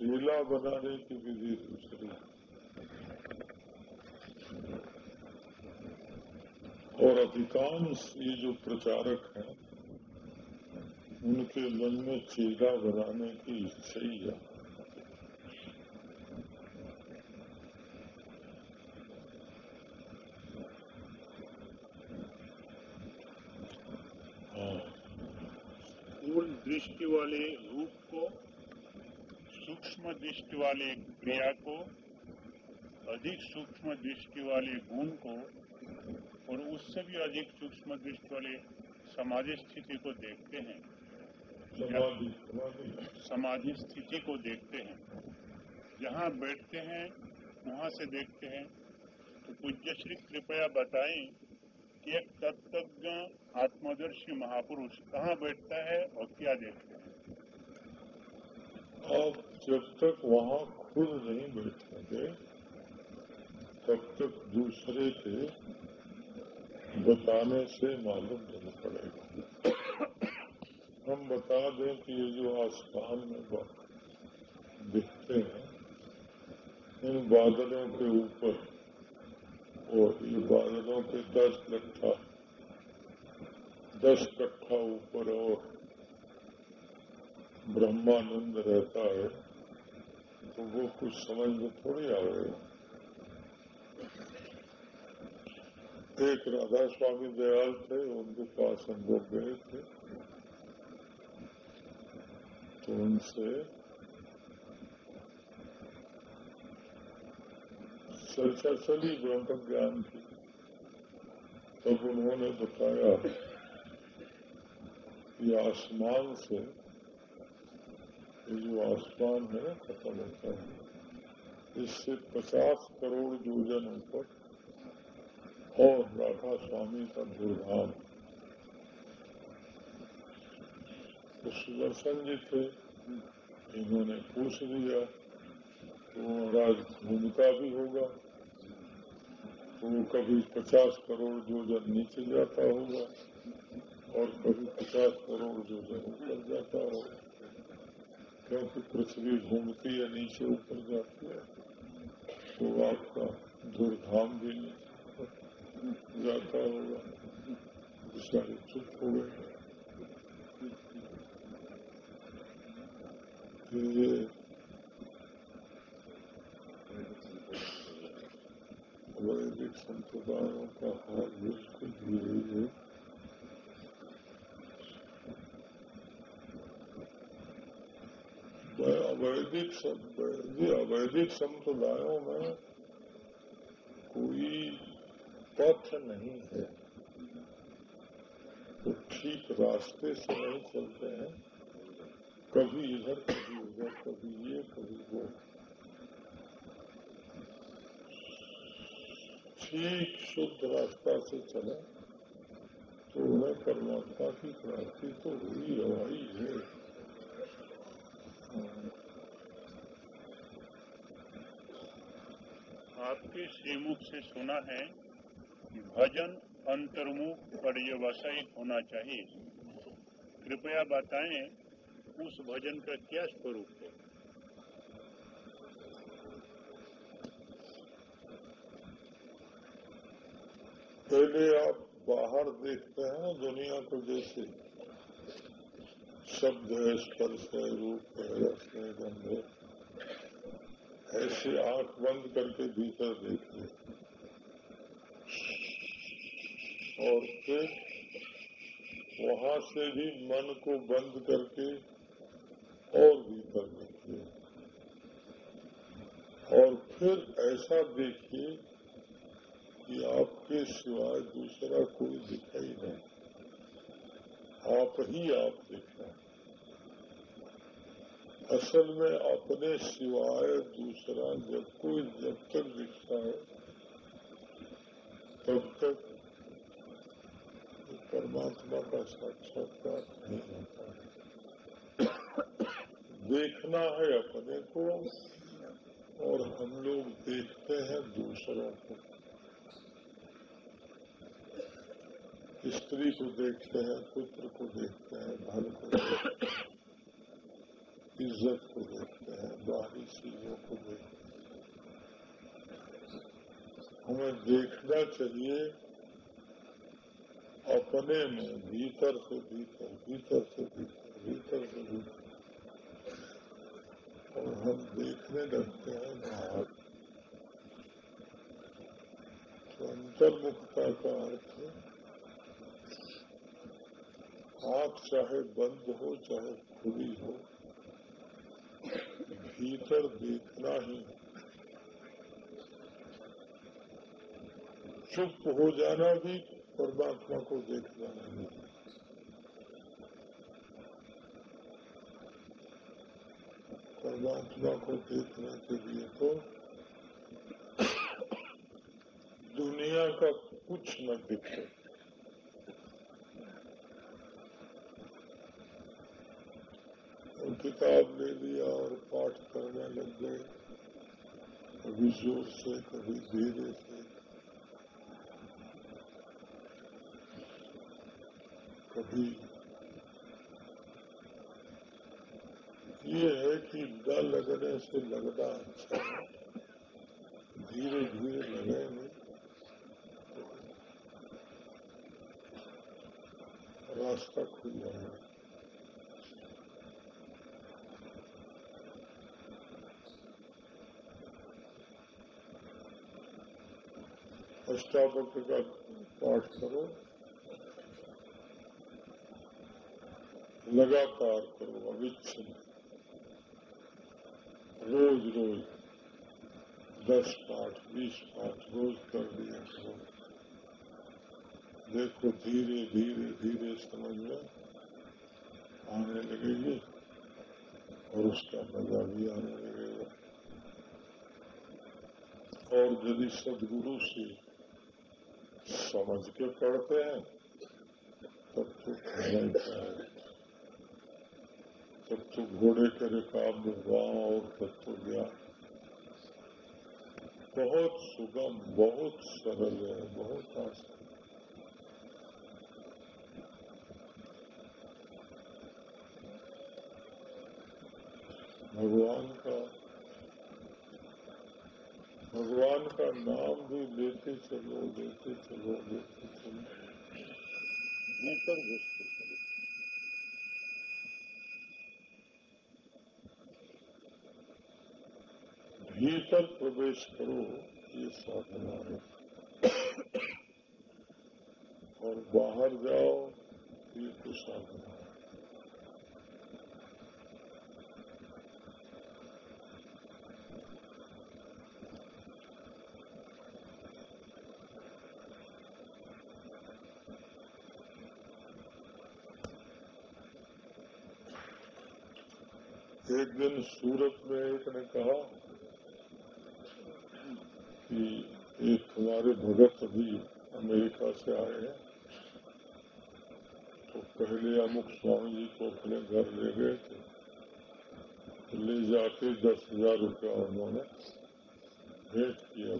चेला बनाने की विधि दूसरी और अधिकांश ये जो प्रचारक हैं, उनके मन में चेला बनाने की इच्छा ही है। दृष्टि वाले दृष्टि वाले क्रिया को अधिक सूक्ष्म दृष्टि वाले गुण को और उससे भी अधिक सूक्ष्म दृष्टि वाले समाधि स्थिति को देखते हैं। समाधि स्थिति को देखते हैं। जहाँ बैठते हैं वहाँ से देखते हैं। तो पूज्य श्री कृपया बताएँ कि एक तत्वज्ञ आत्मदर्शी महापुरुष कहाँ बैठता है और क्या देखता है। आप जब तक वहाँ खुद नहीं बैठेंगे, तब तक दूसरे के बताने से मालूम नहीं पड़ेगा। हम बता दें कि ये जो आसमान में दिखते हैं, इन बादलों के ऊपर और ये बादलों के दस कट्ठा दस कट्ठा ऊपर और ब्रह्मानंद रहता है। कुछ समझ में थोड़ी आएगा एक राधा स्वामी दयाल थे, उनके पास हम लोग गए थे। तो उनसे चर्चा चली, ब्रह्म ज्ञान की। तब उन्होंने बताया कि आसमान से जो आसमान है खत्म होता है। इससे पचास करोड़ योजन ऊपर और राधा स्वामी का दुर्धाम तो सुदर्शन जी थे, इन्होंने पूछ लिया तो महाराज भूमिका भी होगा तो कभी पचास करोड़ जोजन नीचे जाता होगा और कभी पचास करोड़ जोजन ऊपर जाता होगा। क्योंकि पृथ्वी घूमती है, नीचे ऊपर जाती है? तो आपका दुर्धाम भी नीचे जाता होगा। बेचारे चुप हो गए। ये वैदिक संप्रदायों का हाल बिल्कुल यही है। अवैधिक अवैधिक संप्रदायों में कोई पथ नहीं है। तो ठीक रास्ते से नहीं चलते हैं। कभी इधर, कभी उधर, कभी ये, कभी वो। ठीक शुद्ध रास्ता से चले तो उन्हें परमात्मा की प्राप्ति तो हुई हवाई है। आपके श्रीमुख से सुना है कि भजन अंतर्मुख पर्यवसायी होना चाहिए। कृपया बताएँ, उस भजन का क्या स्वरूप है? पहले आप बाहर देखते हैं दुनिया को जैसे। शब्द है, स्पर्श है, रूप है, रस है, गंध है। ऐसे आँख बंद करके भीतर देखिए और फिर वहाँ से भी मन को बंद करके और भीतर देखिए और फिर ऐसा देखिए कि आपके सिवाय दूसरा कोई दिखाई नहीं। आप ही आप दिखा असल में अपने सिवाय दूसरा जब कोई जब तक दिखता है, तब तक परमात्मा का साक्षात्कार नहीं होता। है देखना है अपने को और हम लोग देखते हैं दूसरों को। स्त्री को देखते हैं, पुत्र को देखते हैं धन को देखते हैं। इज़्ज़त को देखते हैं बाहरी चीज़ों को देखते हैं हमें देखना चाहिए अपने में भीतर से भीतर भीतर से भीतर भीतर से भीतर और हम देखने लगते हैं बाहर तो अंतर्मुखता का अर्थ आँख चाहे बंद हो चाहे खुली हो भीतर देखना ही। चुप हो जाना भी परमात्मा को देखना नहीं। परमात्मा को देखने के लिए तो दुनिया का कुछ न दिखे। किताब ले लिया और पाठ करने लग गए। कभी ज़ोर से कभी धीरे से कभी। ये है कि न लगने से लगना अच्छा धीरे धीरे लगे में। रास्ता खुल जाएगा। अष्टावक्र का पाठ करो। लगातार करो अविच्छिन्न रोज रोज, दस पाठ, बीस पाठ, रोज कर दिया करो। देखो, धीरे धीरे धीरे समझ में आने लगेगी और उसका मज़ा भी आने लगेगा। और यदि सदगुरु से समझ के पढ़ते हैं, तब तो तब तो घोड़े के रिकाब में गाँव और तत्व ज्ञान बहुत सुगम, बहुत सरल है, बहुत आसान। भगवान का भगवान का नाम भी लेते चलो लेते चलो लेते चलो। भीतर घुसते चलो भीतर प्रवेश करो ये साधना है। और बाहर जाओ ये तो साधना है एक दिन सूरत में एक ने कहा कि एक हमारे भगत अभी अमेरिका से आए हैं। तो पहले अमुक स्वामी जी को अपने घर ले गए थे। ले जाके दस हज़ार रुपया उन्होंने भेंट किया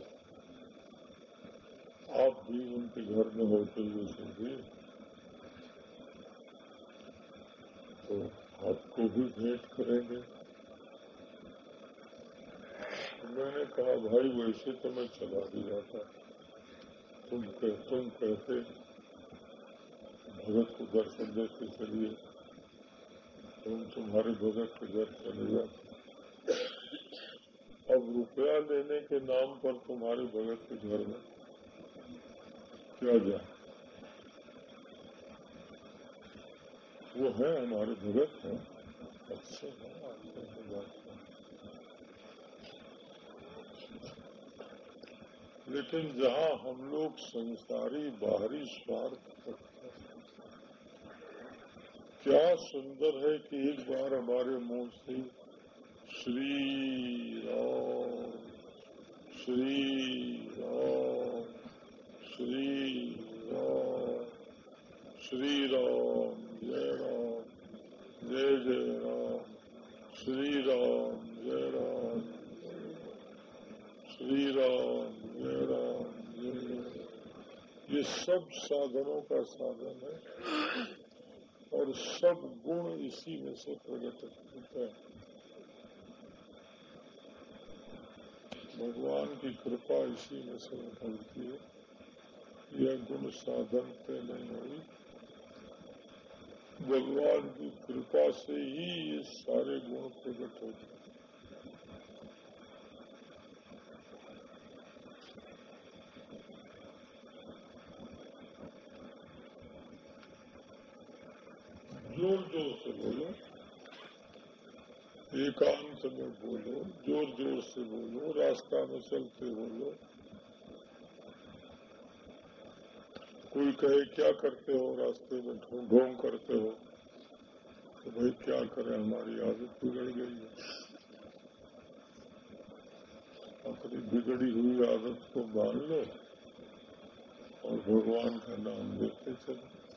आप भी उनके घर में होते हुए समझिए तो आपको भी भेंट करेंगे। मैंने कहा भाई वैसे तो मैं चला भी जाता। तुम कह, तुम कहते भगत को दर्शन देते चलिए। तुम तुम्हारे भगत के घर चले जाते। अब रुपया लेने के नाम पर तुम्हारे भगत के घर में क्या जाए? वो है हमारे भगत हैं। अच्छे हैं हैं जाते हैं। लेकिन जहाँ हम लोग संसारी बाहरी स्वार्थ क्या सुंदर है कि एक बार हमारे मुँह से श्री राम श्री राम श्री राम श्री राम, जय राम, जय जय राम, श्री राम, जय राम, श्री राम मेरा ये ये सब साधनों का साधन है और सब गुण इसी में से प्रकट होते हैं। भगवान की कृपा इसी में से निकलती है। यह गुण साधन पे नहीं हुई। भगवान की कृपा से ही ये सारे गुण प्रकट होते हैं। से बोलो। एकांत में बोलो ज़ोर ज़ोर से बोलो, रास्ता में चलते बोलो। कोई कहे, क्या करते हो? रास्ते में ढोंग करते हो। तो भाई, क्या करें? हमारी आदत बिगड़ गई है। अपनी बिगड़ी हुई आदत को मान लो और भगवान का नाम लेते चलो।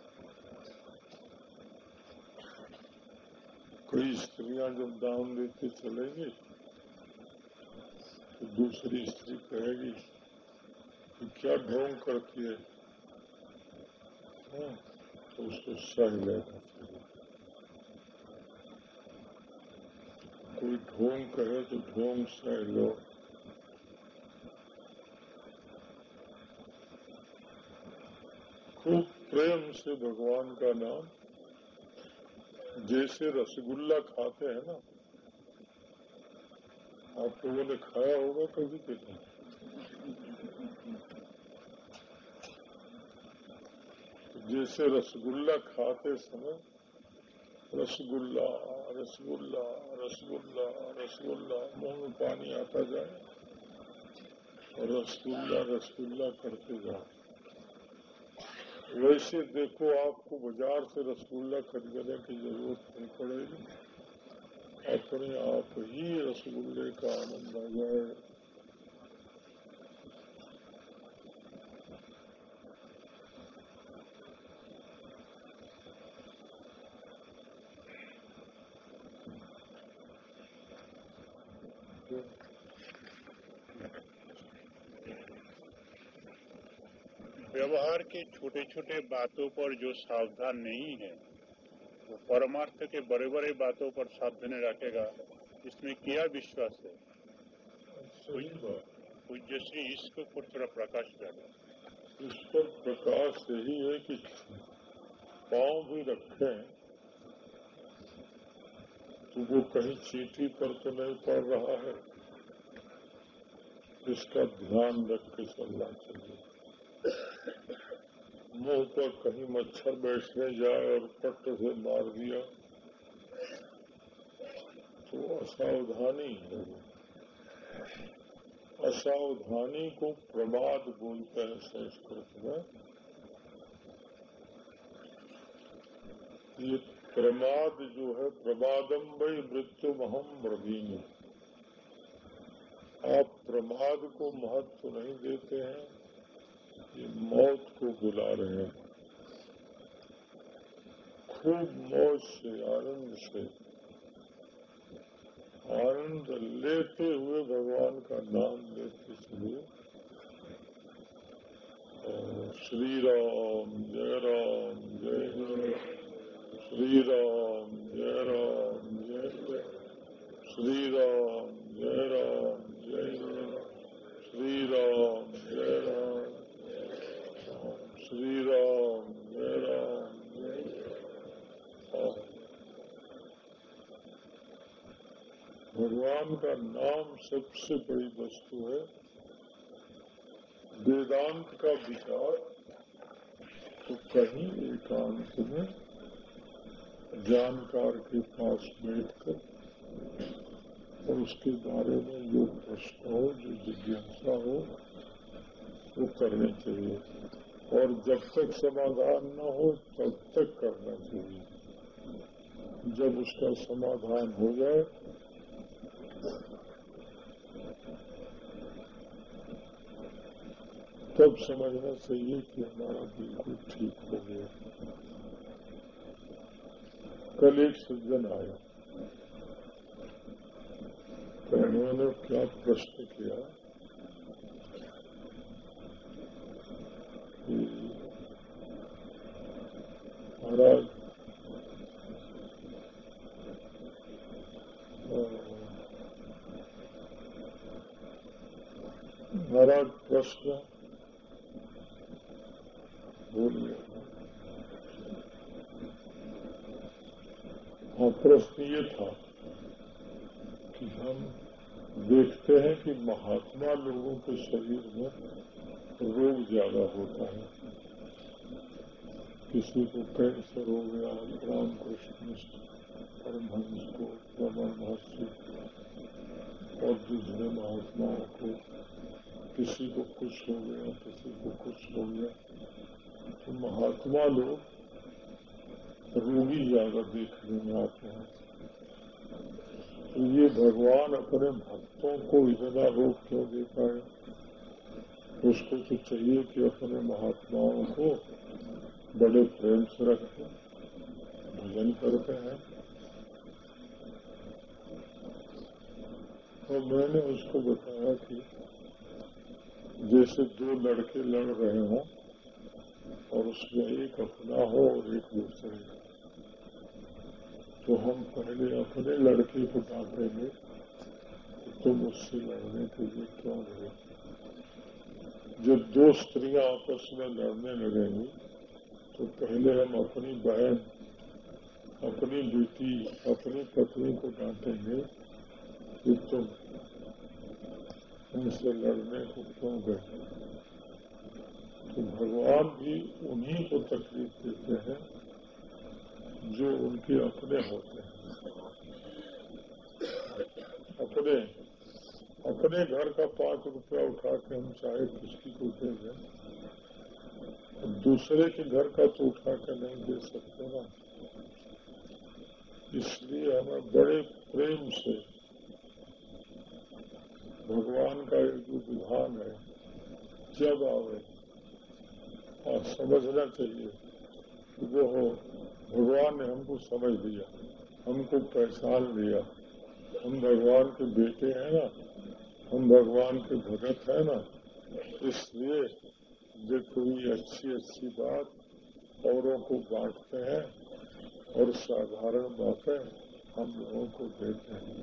कई स्त्रियाँ जब दान देते चलेंगे तो दूसरी स्त्री कहेगी कि क्या ढोंग करती है? हाँ, तो उसको सह चाहिए कोई ढोंग कहे तो ढोंग सह लो। खूब प्रेम से भगवान का नाम जैसे रसगुल्ला खाते हैं ना, आप लोगों ने खाया होगा कभी कभी जैसे रसगुल्ला खाते समय, रसगुल्ला रसगुल्ला रसगुल्ला रसगुल्ला, मुँह में पानी आता जाए और रसगुल्ला रसगुल्ला करते जाए वैसे देखो, आपको बाज़ार से रसगुल्ला खरीदने की ज़रूरत नहीं पड़ेगी। अपने आप ही रसगुल्ले का आनंद आ जाएगा व्यवहार के छोटे छोटे बातों पर जो सावधान नहीं है वो परमार्थ के बड़े बड़े बातों पर सावधानी रखेगा। इसमें क्या विश्वास है? पूज्य श्री इसको थोड़ा प्रकाश डाले। इस पर प्रकाश यही है कि पाँव भी रखें तो वो कहीं चीटी पर तो नहीं पड़ रहा है। इसका ध्यान रख के चलना चाहिए। मुँह पर कहीं मच्छर बैठने जाए और पट्ट से मार दिया तो असावधानी असावधानी को प्रमाद बोलते हैं संस्कृत में। ये प्रमाद जो है प्रमादम वही मृत्यु महम ब्रवीणी आप प्रमाद को महत्व नहीं देते हैं। ये मौत को बुला रहे हैं खूब मौज से आनंद से आनंद लेते हुए भगवान का नाम लेते हुए श्री राम जय राम जय श्री राम जय राम जय श्री राम जय राम जय श्री राम श्री राम जय राम का नाम सबसे बड़ी वस्तु है, वेदांत का विचार। तो कहीं एकांत में जानकार के पास बैठकर और उसके बारे में जो प्रश्न हो, जो जिज्ञासा हो, वो करनी चाहिए। और जब तक समाधान न हो, तब तक करना चाहिए। जब उसका समाधान हो जाए तब समझना चाहिए कि हमारा बिल्कुल ठीक हो गया। कल एक सज्जन आया। तो उन्होंने क्या प्रश्न किया महाराज महाराज प्रश्न बोलिए हाँ प्रश्न ये था कि हम देखते हैं कि महात्मा लोगों के शरीर में रोग ज़्यादा होता है। किसी को कैंसर हो गया, रामकृष्ण परमहंस को, रमन महर्षि, और दूसरे महात्माओं को, किसी को कुछ हो गया, किसी को कुछ हो गया। तो महात्मा लोग रोगी ज़्यादा देखने में आते हैं। तो ये भगवान अपने भक्तों को इतना रोग क्यों देता है? उसको तो चाहिए कि अपने महात्माओं को बड़े प्रेम से रखें, भजन करते हैं। और तो मैंने उसको बताया कि जैसे दो लड़के लड़ रहे हों और उसमें एक अपना हो और एक दूसरे का। तो हम पहले अपने लड़के को डांटेंगे तो तुम उससे लड़ने के लिए क्यों लड़े? जब दो स्त्रियाँ आपस में लड़ने लगेंगी तो पहले हम अपनी बहन, अपनी बेटी, अपनी पत्नी को डांटेंगे कि तुम उनसे लड़ने को क्यों गए? तो भगवान भी उन्हीं को तकलीफ़ देते हैं जो उनके अपने होते हैं। अपने अपने घर का पाँच रुपया उठा के हम चाहे किसी को दे दें दूसरे के घर का तो उठा के नहीं दे सकते ना। इसलिए हमें बड़े प्रेम से भगवान का एक जो विधान है, जब आवे और समझना चाहिए वो हो भगवान ने हमको समझ दिया हमको पहचान लिया। हम भगवान के बेटे हैं ना, हम भगवान के भगत है ना, इसलिए जो कोई अच्छी अच्छी बात औरों को बांटते हैं और साधारण बातें हम लोगों को देते हैं।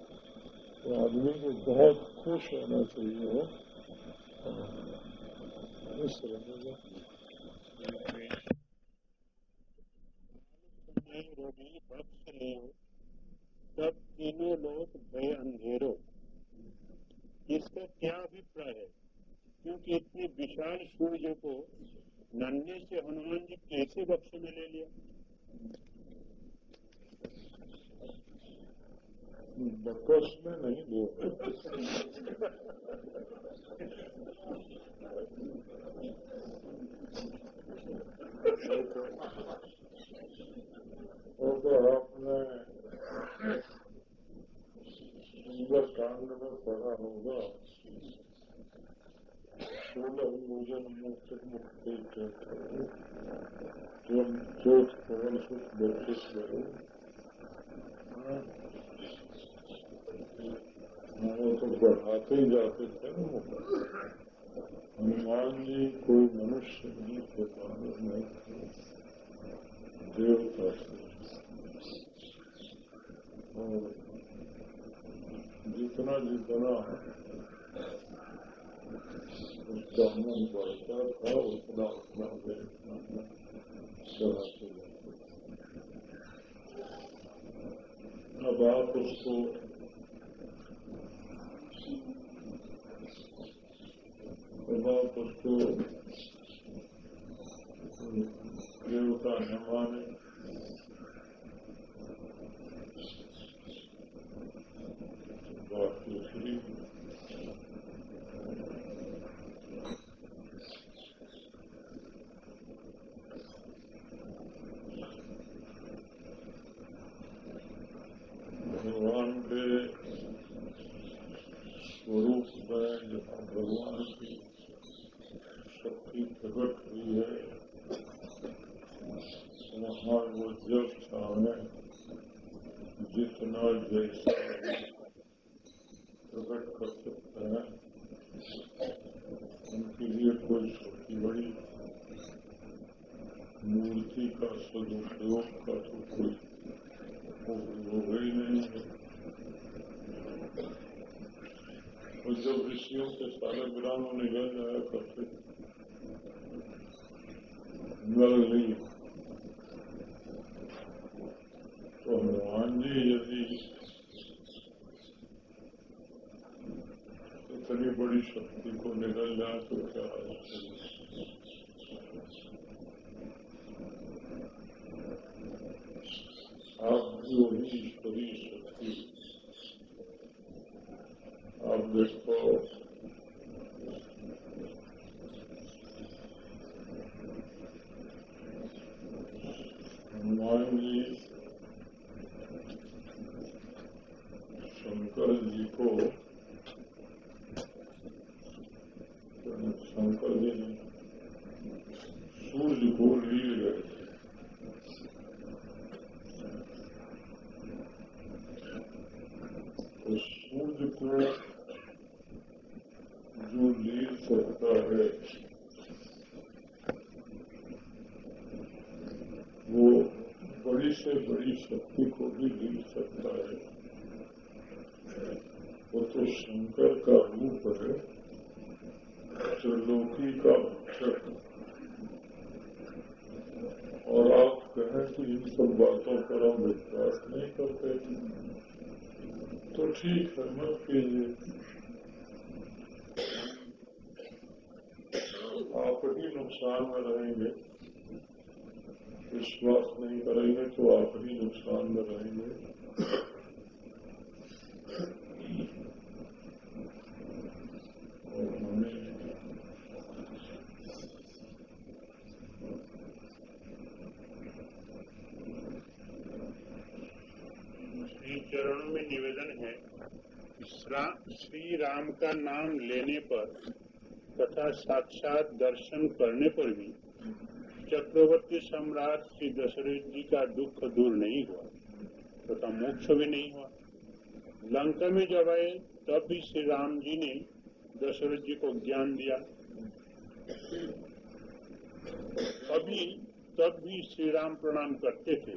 तो आदमी को बहुत खुश होना चाहिए हो। खुश रहने रोगी बख्श लियो तब तीनों लोग भय अंधेरो। इसका क्या अभिप्राय है? क्योंकि इतने विशाल सूर्य को नन्हे से हनुमान जी कैसे बक्से में ले लिया? बकस में नहीं दो। वो तो आपने कांड में पढ़ा होगा। सोलह भोजन मुक्त तो बढ़ाते ही जाते थे हनुमान जी, कोई मनुष्य नहीं थे मानव नहीं थे। देवता थे जितना जितना उसका मन बढ़ता था उतना उतना चलाते अब आप उसको अब आप उसको देवता न माने दूसरी भगवान के स्वरूप में जहाँ भगवान की शक्ति प्रकट हुई है वहाँ वो जब चाहे जितना जैसा प्रकट कर सकते हैं उनके लिए कोई छोटी बड़ी मूर्ति का सदुपयोग का तो कोई नहीं है। ऋषियों के सारे ग्रामों निकल जाया करते नल नहीं तो हनुमान जी यदि इतनी बड़ी शक्ति को निकल जाए तो क्या आप जो ही ईश्वरीय शक्ति आप देखो हनुमान जी शंकर जी को शंकर जी ने सूर्य को लिए गए तो सूर्य को जो ले सकता है वो बड़ी से बड़ी शक्ति को भी ले सकता है वो तो शंकर का रूप है त्रिलोकी का भक्षक और आप कहें कि इन सब बातों पर हम विश्वास नहीं करते तो आप ही नुकसान में रहेंगे विश्वास नहीं करेंगे तो आप ही नुकसान में रहेंगे और हमें श्री चरणों में निवेदन है श्रा- श्री राम का नाम लेने पर तथा साक्षात दर्शन करने पर भी चक्रवर्ती सम्राट श्री दशरथ जी का दुख दूर नहीं हुआ तथा मोक्ष भी नहीं हुआ। लंका में जब आए, तब भी श्री राम जी ने दशरथ जी को ज्ञान दिया। अभी तब भी श्री राम प्रणाम करते थे।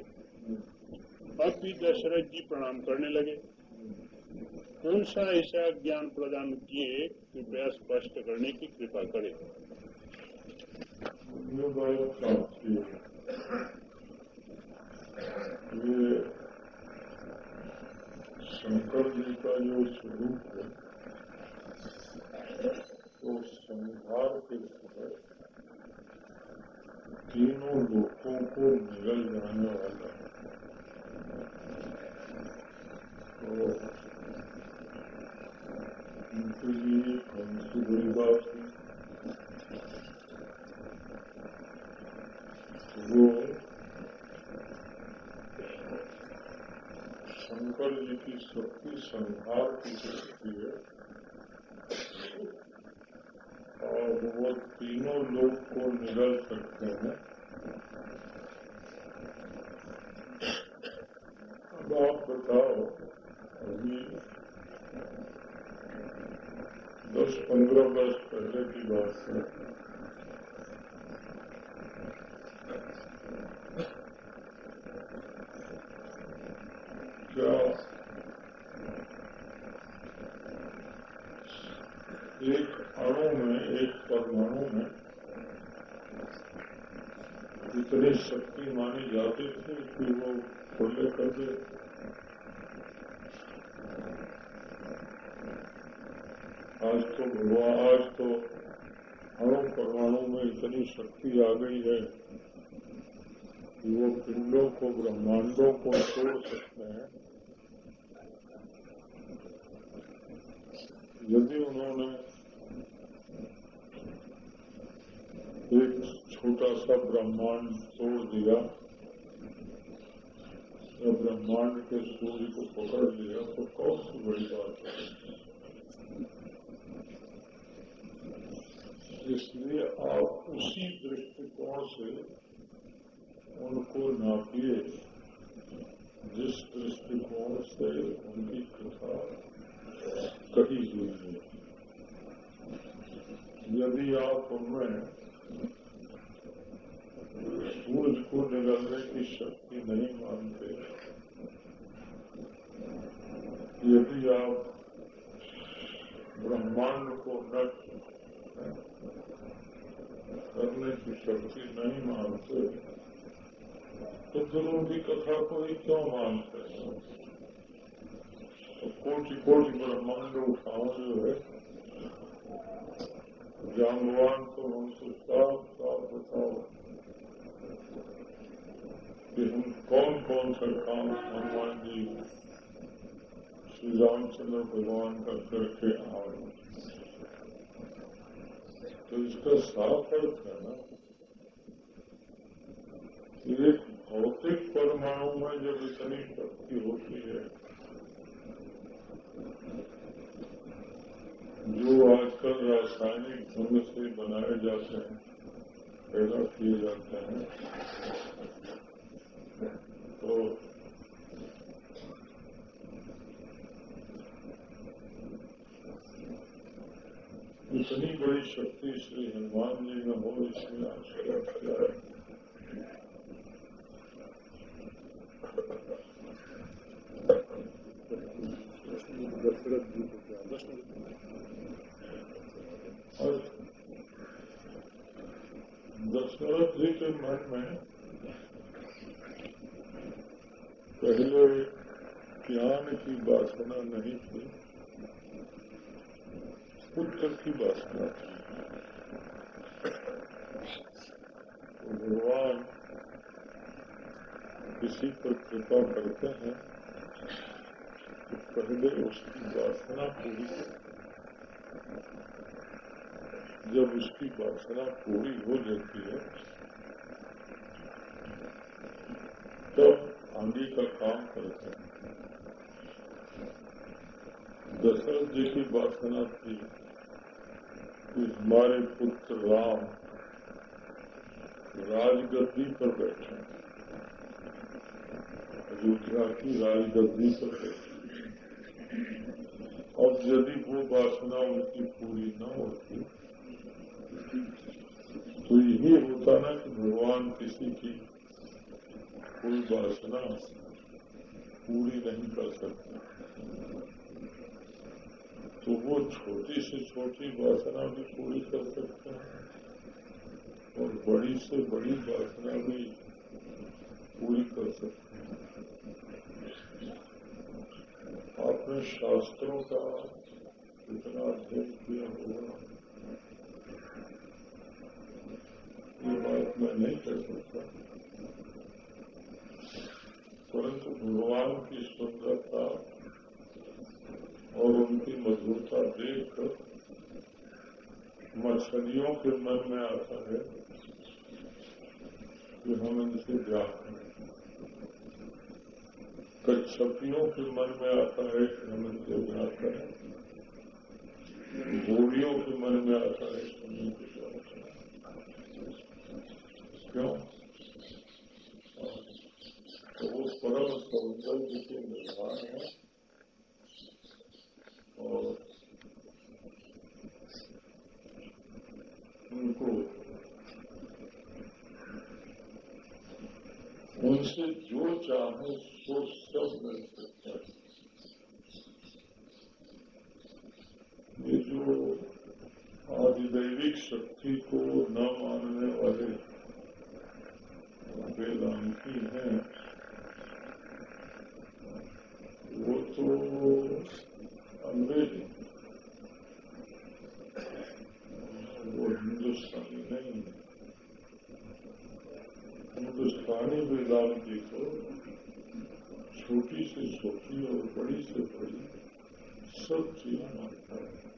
अब भी दशरथ जी प्रणाम करने लगे। कौन सा ऐसा ज्ञान प्रदान किए कृपया स्पष्ट करने की कृपा करें। शंकर जी का जो स्वरूप है तो संहार के समय तीनों लोगों को निगल जाने वाला है। तो बड़ी बात है वो शंकर जी की शक्ति संहार की शक्ति है और वो तीनों लोग को निगल सकते हैं अब आप बताओ, अभी दस पंद्रह वर्ष पहले की बात है क्या एक अणु में एक परमाणु में इतनी शक्ति मानी जाती थी कि वो खुले कर दे। आज तो भगवान आज तो अणु परमाणु में इतनी शक्ति आ गई है कि वो पिंडों को, ब्रह्मांडों को तोड़ सकते हैं। यदि उन्होंने एक छोटा सा ब्रह्मांड तोड़ दिया, या ब्रह्मांड के सूर्य को पकड़ लिया तो कौन सी बड़ी बात है? इसलिए आप उसी दृष्टिकोण से उनको नापिए, जिस दृष्टिकोण से उनकी कथा कही हुई है। यदि आप उनमें सूरज को निगलने की शक्ति नहीं मानते, यदि आप ब्रह्मांड को नष्ट करने की शक्ति नहीं मानते तो गुरु की कथा को ही क्यों मानते? हैं तो कोटि कोटि ब्रह्मांड उठाओ जो है। जामवान को हमसे साफ़ साफ़ बताओ कि हम कौन कौन सा काम हनुमान जी, श्री रामचंद्र भगवान का करके आ आए तो इसका साफ़ अर्थ है ना एक भौतिक परमाणु में जब इतनी शक्ति होती है जो आजकल रासायनिक ढंग से बनाए जाते हैं पैदा किए जाते हैं तो इतनी बड़ी शक्ति श्री हनुमान जी में हो इसमें आश्चर्य है दशरथ जी के मन में पहले ज्ञान की वासना नहीं थी पुत्र की वासना तो भगवान किसी पर कृपा करते हैं तो पहले उसकी वासना पूरी जब उसकी वासना पूरी हो जाती है, तब आंधी का काम करते हैं। दशरथ जी की वासना थी कि हमारे पुत्र राम राजगद्दी पर बैठे। अयोध्या की राजगद्दी पर बैठे। अब यदि वो वासना उनकी पूरी न होती तो यही होता ना कि भगवान किसी की कोई वासना पूरी नहीं कर सकते। तो वो छोटी से छोटी वासना भी पूरी कर सकते हैं। और बड़ी से बड़ी वासना भी पूरी कर सकते हैं। आपने शास्त्रों का इतना अध्ययन किया होगा। ये बात मैं नहीं कर सकता। परंतु भगवान की सुंदरता और उनकी मधुरता देखकर मछलियों के मन में आता है कि हम इनसे ब्याह करें कच्छपियों के मन में आता है कि हम इनसे ब्याह करें गोलियों के मन में आता है कि हम इनसे ब्याह करें क्यों? तो वो परम सौंदर्य के निर्माण है और उनको उनसे जो चाहे सो सब मिल सकता है। ये जो आदिदैविक शक्ति को न मानने वाले वेदांती हैं, वो तो अंग्रेज़ वो हिंदुस्तानी नहीं हिंदुस्तानी वेदांति को छोटी से छोटी और बड़ी से बड़ी सब चीज़ मानता है।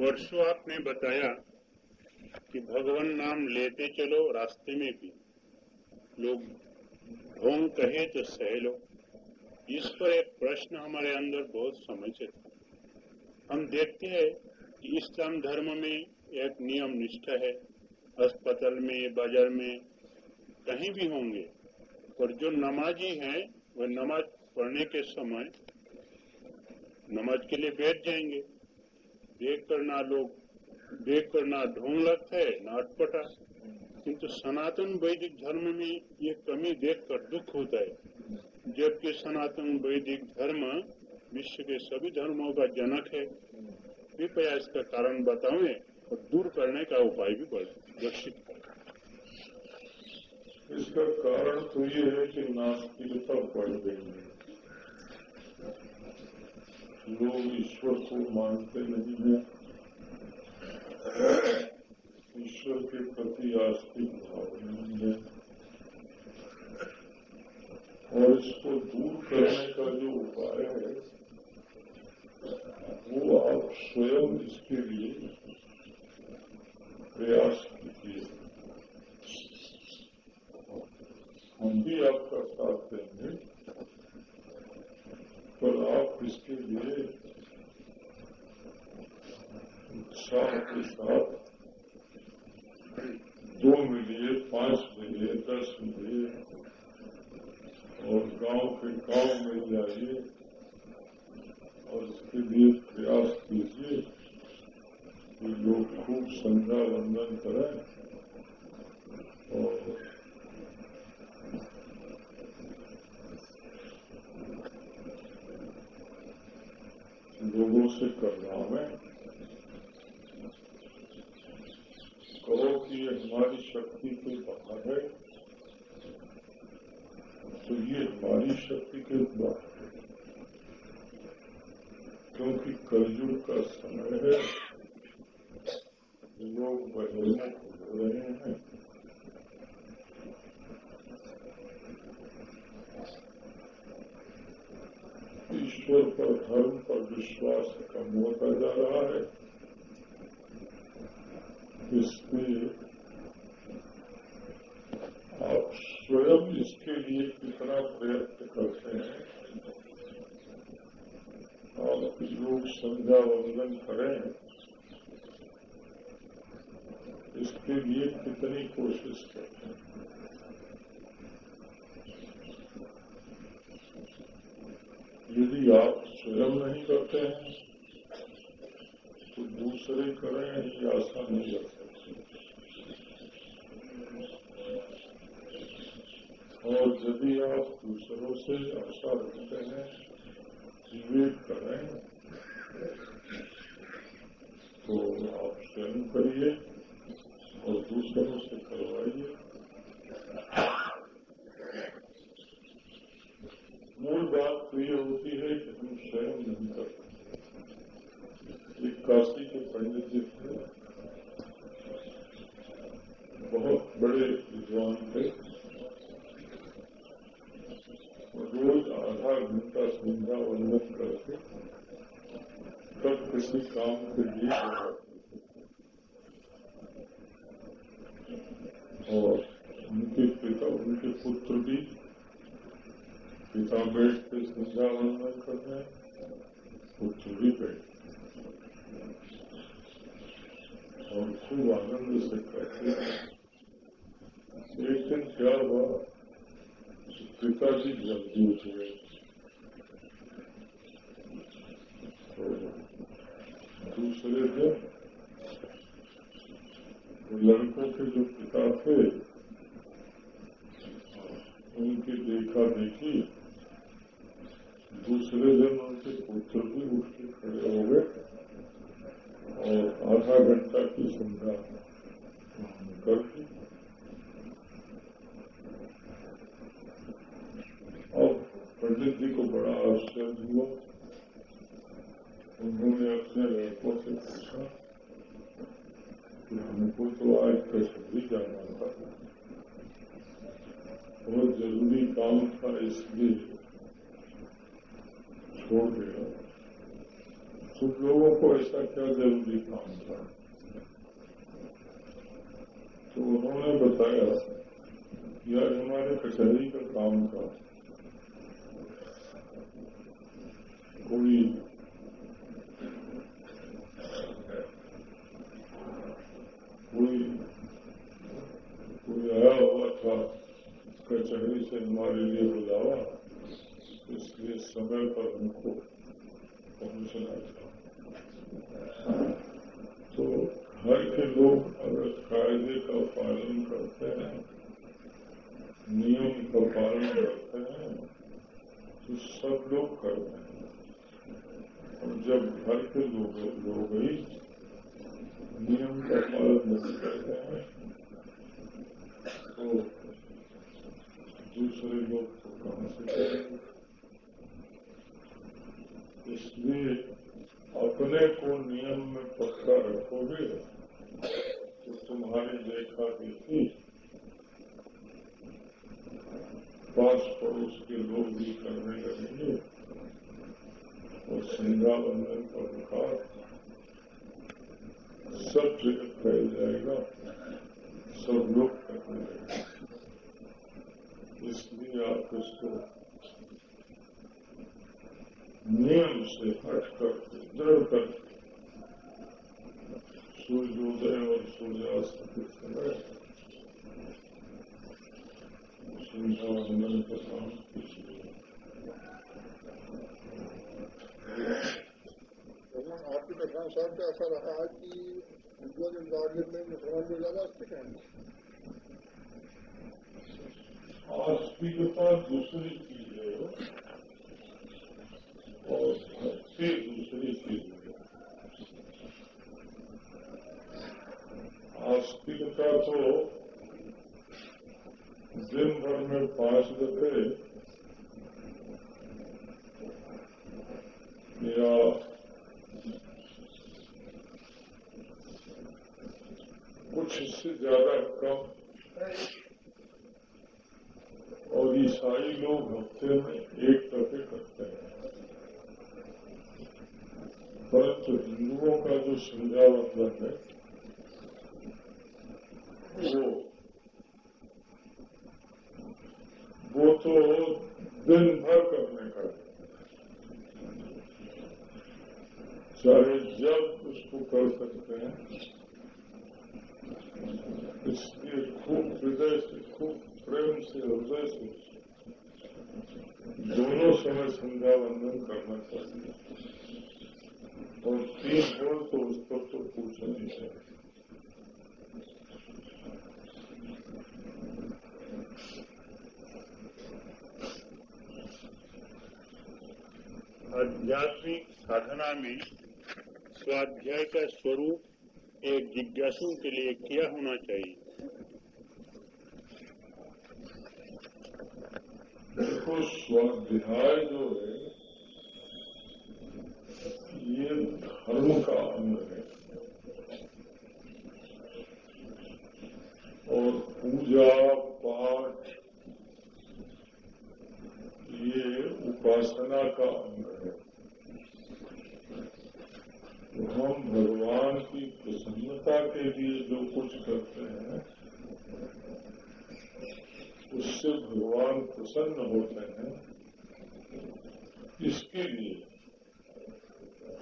वर्षों आपने बताया कि भगवान नाम लेते चलो, रास्ते में भी। लोग ढोंग कहे तो सह लो। इस पर एक प्रश्न हमारे अंदर बहुत समझ हम देखते हैं कि इस्लाम धर्म में एक नियम निष्ठा है। अस्पताल में, बाज़ार में, कहीं भी होंगे और जो नमाजी हैं वह नमाज़ पढ़ने के समय नमाज़ के लिए बैठ जाएँगे। देख कर ना लोग देख कर ना ढोंग लगता है ना अटपटा। किंतु सनातन वैदिक धर्म में ये कमी देखकर दुख होता है। जबकि सनातन वैदिक धर्म विश्व के सभी धर्मों का जनक है। कृपया इसका कारण बताएँ और दूर करने का उपाय भी दर्शित करें। इसका कारण तो ये है कि नास्तिकता बढ़ गई है। लोग ईश्वर को मानते नहीं है। ईश्वर के प्रति आस्तिक भाव नहीं है। और इसको दूर करने का जो उपाय है वो आप स्वयं इसके लिए प्रयास कीजिए हम भी आपका साथ देंगे पर आप इसके लिए उत्साह के साथ दो मिलिए पाँच मिलिए दस मिलिए और गाँव के गाँव में जाइए और इसके लिए प्रयास कीजिए कि लोग खूब संध्या वंदन करें और लोगों से करवावे कहो कि हमारी शक्ति के बाहर है। तो ये हमारी शक्ति के बाहर है क्योंकि कलयुग का समय है। लोग बदलने हो रहे हैं। ईश्वर पर धर्म पर विश्वास कम होता जा रहा है। इसलिए आप स्वयं इसके लिए कितना प्रयत्न करते हैं। आप योग संध्या वंदन करें इसके लिए कितनी कोशिश करते हैं यदि आप स्वयं नहीं करते हैं तो दूसरे करें ये आशा नहीं रख सकते और यदि आप दूसरों से आशा रखते हैं विवेक करें तो आप स्वयं करिए और दूसरों से करवाइए मूल बात तो ये होती है कि हम स्वयं नहीं कर सकते एक काशी के पंडित जी थे बहुत बड़े विद्वान थे रोज आधा घंटा संध्या वंदन करके तब किसी काम के लिए और उनके पिता उनके पुत्र भी पिता बैठ के संध्या वंदन करते हैं पुत्र भी बैठ और खूब आनंद से करते एक दिन क्या हुआ पिताजी जल्दी उठ गए तो दूसरे दिन लड़कों के जो पिता थे उनकी देखा देखी दूसरे दिन उनके पुत्र भी उठ खड़े हो गए और आधा घंटा की संध्या कर दी और पंडित जी को बड़ा आश्चर्य हुआ उन्होंने अपने लड़कों से पूछा कि हमको तो आज कश्मीर जाना था बहुत ज़रूरी काम था इसलिए छोड़ दिया तुम लोगों को ऐसा क्या ज़रूरी काम था? तो उन्होंने बताया आज हमारे कचहरी का काम था। कोई कोई कोई आया हुआ था, कचहरी से हमारे लिए बुलावा। इसलिए समय पर उनको था तो घर के लोग अगर कायदे का पालन करते हैं नियम का पालन करते हैं तो सब लोग करते हैं और जब घर के लोग लोग ही नियम का पालन नहीं करते हैं तो दूसरे लोग तो कहाँ से करेंगे इसलिए अपने को नियम में पक्का रखोगे तो तुम्हारी रेखा देखी पास पड़ोस के लोग भी करने लगेंगे और संध्या बंधन का सब जगह फैल जाएगा सब लोग करने लगेंगे इसलिए आप इसको नियम से हट कर दृढ़ कर सूर्योदय और सूर्यास्त के समय संध्यावंदन का काम भगवान आपकी कथा साहब का ऐसा रहा है कि हिंदुओं के में मुसलमान लोग ज़्यादा आस्तिक हैं आस्तिकता दूसरी चीज़ है और भक्ति दूसरी चीज़ आस्तिकता तो दिन भर में पाँच दफे या कुछ इससे ज़्यादा कम और ईसाई लोग हफ़्ते में एक दफे करते हैं। परंतु हिंदुओं का जो संध्या मतलब है, वो वो तो दिन भर करने का चाहे जब उसको कर सकते हैं इसलिए खूब हृदय से, खूब प्रेम से, हृदय से, दोनों समय संध्या वंदन करना चाहिए। और तीन हो तो उसको तो पूछना नहीं चाहिए आध्यात्मिक साधना में स्वाध्याय का स्वरूप एक जिज्ञासु के लिए क्या होना चाहिए। देखो स्वाध्याय जो है ये धर्म का अंग है। और पूजा पाठ ये उपासना का अंग है तो हम भगवान की प्रसन्नता के लिए जो कुछ करते हैं, उससे भगवान प्रसन्न होते हैं। इसके लिए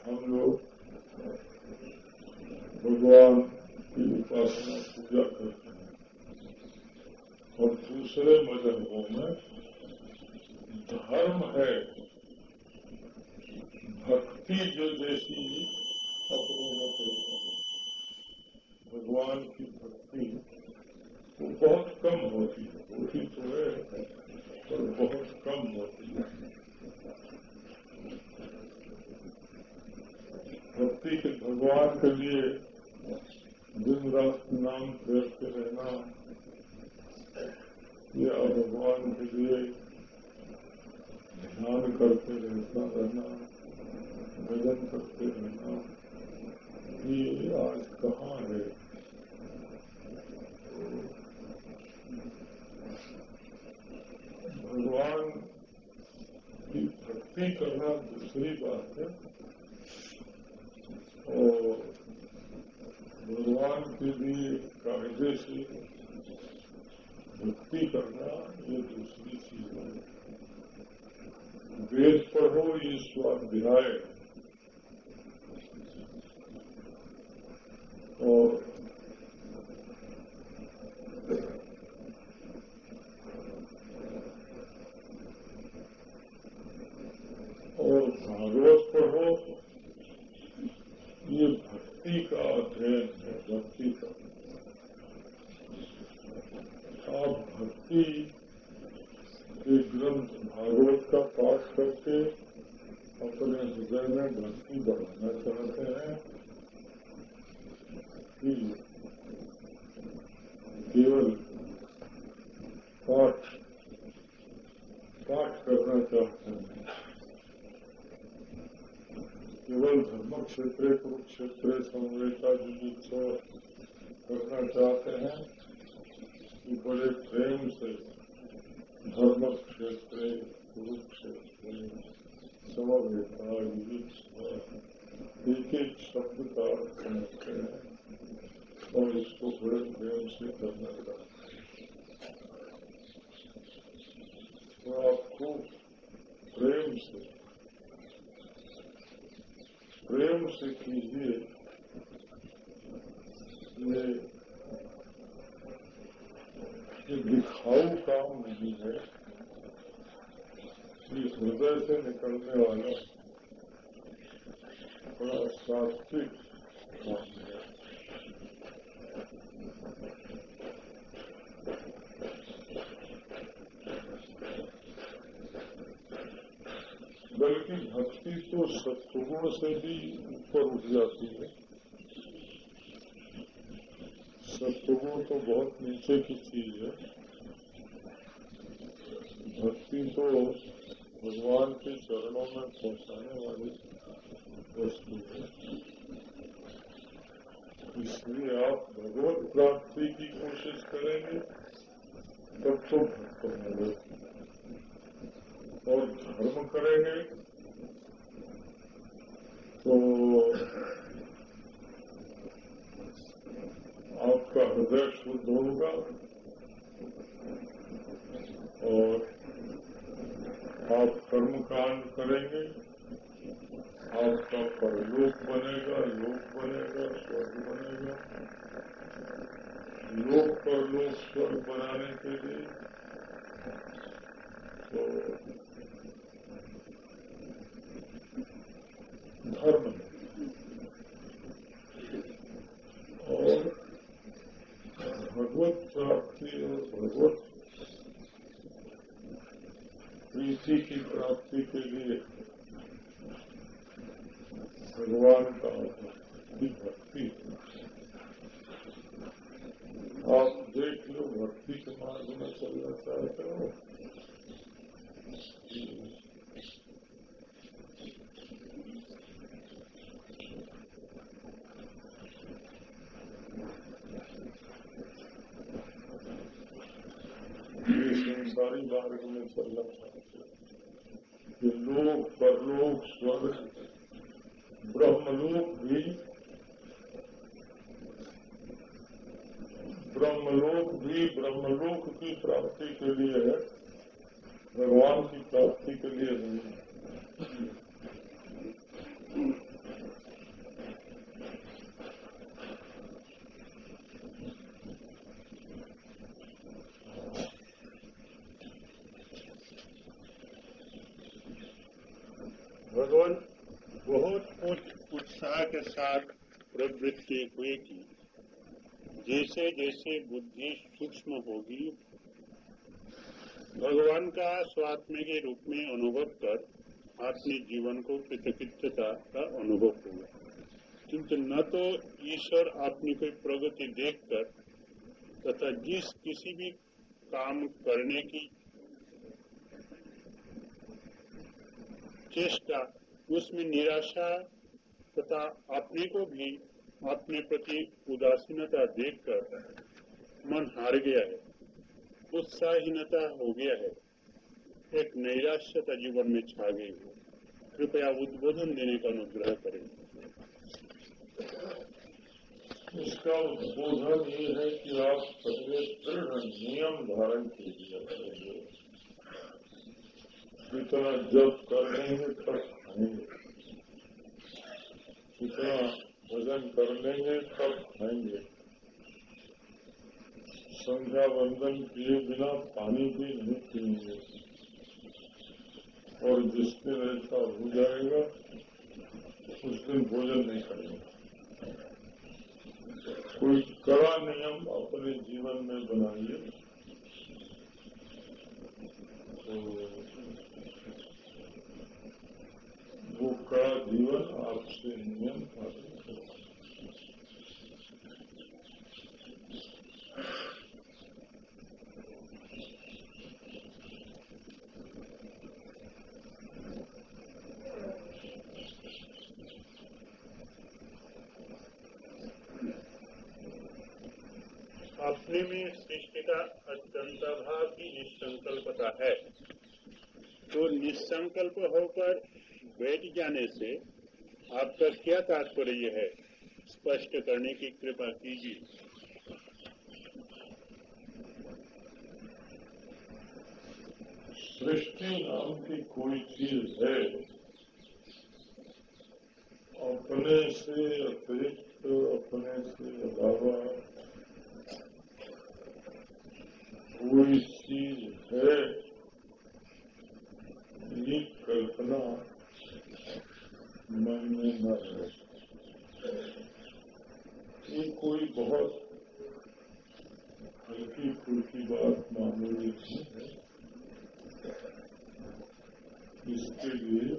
हम लोग भगवान की उपासना पूजा करते हैं और दूसरे मजहबों में धर्म है भक्ति जो जैसी अपने में हैं भगवान की भक्ति वो बहुत कम होती है होती तो है, पर बहुत कम होती है। भक्ति के भगवान के लिए दिन रात नाम करते रहना, या भगवान के लिए ध्यान करते रहता रहना, भजन करते रहना, ये आज कहाँ है? भगवान की भक्ति करना दूसरी बात है। भगवान के लिए कायदे से भक्ति करना ये दूसरी चीज़ है वेद पढ़ो ये स्वाध्याय और और भक्ति का अध्ययन है भक्ति का आप भक्ति के ग्रंथ भागवत का पाठ करके अपने हृदय में भक्ति बढ़ाना चाहते हैं। कि केवल पाठ पाठ करना चाहते केवल धर्म क्षेत्र कुरुक्षेत्र संवेता जुजुत्सव करना चाहते हैं कि बड़े प्रेम से धर्म क्षेत्र कुरुक्षेत्र समवेता जुजुत्सव एक एक शब्द का समझते हैं और इसको बड़े प्रेम से करना चाहते हैं तो आपको प्रेम से प्रेम से कीजिए ये दिखाऊ काम नहीं है ये हृदय से निकलने वाला बड़ा सात्विक बल्कि भक्ति तो सत्गुण से भी ऊपर उठ जाती है सत्गुण तो बहुत नीचे की चीज़ है भक्ति तो भगवान के चरणों में पहुँचाने वाली वस्तु है इसलिए आप भगवत प्राप्ति की कोशिश करेंगे तब तो भक्त होंगे और धर्म करेंगे तो आपका हृदय शुद्ध होगा और आप कर्म कांड करेंगे, आपका परलोक बनेगा, लोक बनेगा, स्वर्ग बनेगा। लोक परलोक स्वर्ग बनाने के लिए तो धर्म और भगवत प्राप्ति और भगवत प्रीति की प्राप्ति के लिए भगवान का भक्ति आप देख लो, भक्ति के मार्ग में चलना चाहते हो। संसारी मार्ग में चाहते कि लोक परलोक स्वर्ग ब्रह्मलोक भी ब्रह्मलोक भी ब्रह्मलोक की प्राप्ति के लिए है। भगवान की प्राप्ति के लिए नहीं भगवान बहुत उत्साह के साथ प्रवृत्ति कि जैसे जैसे बुद्धि सूक्ष्म होगी, भगवान का स्वात्म के रूप में अनुभव कर अपने जीवन को कृतकृत्यता का अनुभव होगा किंतु न तो ईश्वर अपनी कोई प्रगति देखकर तथा जिस किसी भी काम करने की चेष्टा, उसमें निराशा तथा अपने को भी अपने प्रति उदासीनता देखकर मन हार गया है, उत्साहीनता हो गया है, एक नैराश्यता जीवन में छा गई है। कृपया उद्बोधन देने का अनुग्रह करें। इसका उद्बोधन ये है कि आप पहले दृढ़ नियम धारण कीजिए। जितना जब कर लेंगे में कर लेंगे तब खाएँगे। संध्या बंधन किए बिना पानी भी नहीं पीएँगे। और जिस दिन ऐसा हो जाएगा, उस दिन भोजन नहीं करेंगे। कोई कड़ा नियम अपने जीवन में बनाइए। तो वो कड़ा जीवन आपसे नियम पाते अपने में सृष्टि का अत्यंत भाव की निसंकल्पता है। तो निसंकल्प होकर बैठ जाने से आपका क्या तात्पर्य है? स्पष्ट करने की कृपा कीजिए। सृष्टि नाम की कोई चीज़ है? अपने से अतिरिक्त, अपने से अलावा चीज़ है। ये कल्पना मन में न रहे। ये कोई बहुत हल्की फुल्की बात मामूली नहीं है। इसके लिए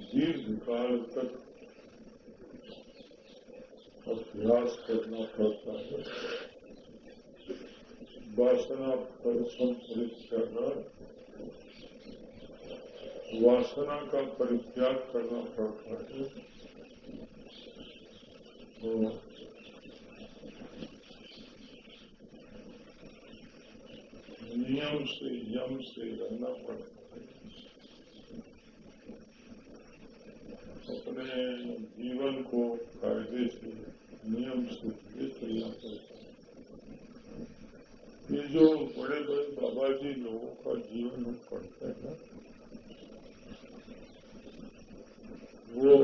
दीर्घ काल तक अभ्यास करना पड़ता है। वासना पर संतरित करना, वासना का परित्याग करना पड़ता है। तो नियम से यम से रहना पड़ता है। अपने जीवन को कायदे से, नियम से चलना पड़ता है ये जो बड़े बड़े बाबा जी लोगों का जीवन हम पढ़ते हैं, वो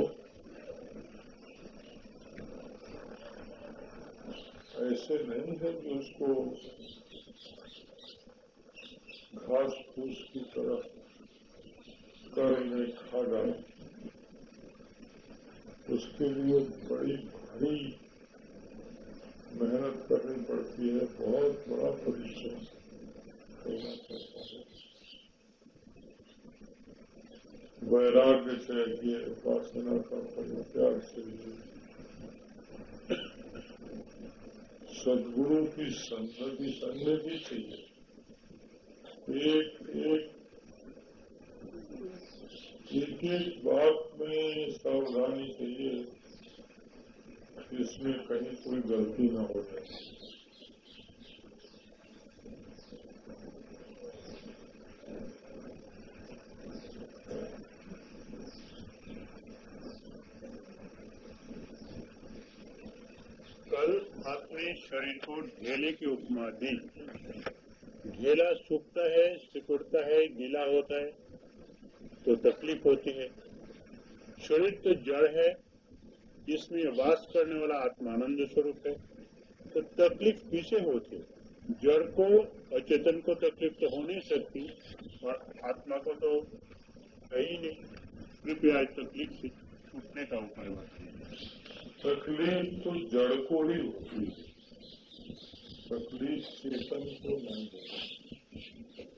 ऐसे नहीं है कि उसको घास फूस की तरह कर में खा डाले। उसके लिए बड़ी भारी मेहनत करनी पड़ती है, बहुत बड़ा परिश्रम। वैराग्य चाहिए उपासना का परित्याग चाहिए सदगुरु की संगति संगति चाहिए एक एक एक एक बात में सावधानी चाहिए इसमें कहीं कोई गलती न हो जाए। कल आपने शरीर को ढेले की उपमा दी। ढेला सूखता है, सिकुड़ता है, गीला होता है तो तकलीफ़ होती है। शरीर तो जड़ है इसमें वास करने वाला आत्मानंद स्वरूप है। तो तकलीफ़ किसे होती है? जड़ को अचेतन को तकलीफ़ तो हो नहीं सकती, और आत्मा को तो है ही नहीं। कृपया तकलीफ़ से छूटने का उपाय बताइए। तकलीफ़ तो जड़ को ही होती है। तकलीफ़ चेतन को नहीं होती।